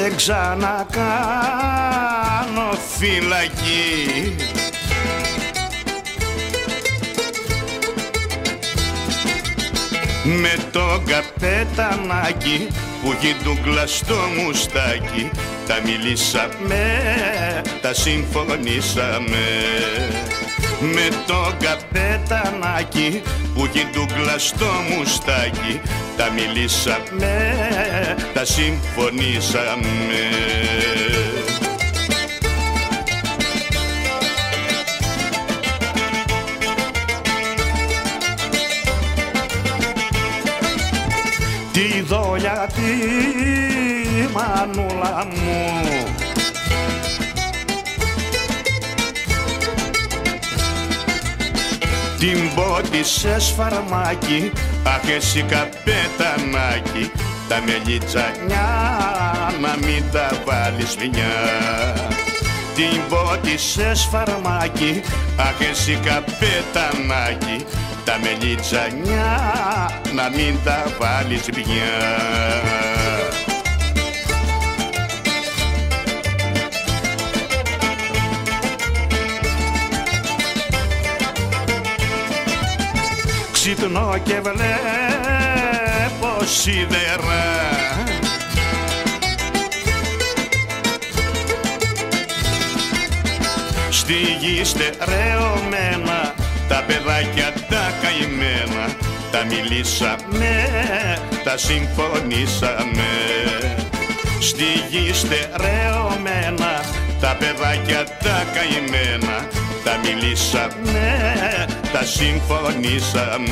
δεν ξανακάνω φυλακή. Με το καπετανάκι που έχει ντούγκλα στο μουστάκι τα μιλήσαμε, τα συμφωνήσαμε με το καπετανάκι που έχει ντούγκλα στο μουστάκι τα μιλήσαμε, τα συμφωνήσαμε. Τη δόλια τη μανούλα μου την πότη σε σφαρμάκι αχ εσύ καπετανάκι. Τα μελιτζανιά να μην τα βάλεις μια την πότη σε σφαρμάκι αχ εσύ καπετανάκι. Τα μελιτζανιά να μην τα βάλεις πια. Ξυπνώ και βλέπω σίδερα Στη γη στερεωμένα τα παιδάκια τα καημένα τα μιλήσαμε, τα συμφωνήσαμε. Στη γη στερεωμένα τα παιδάκια τα καημένα τα μιλήσαμε, τα συμφωνήσαμε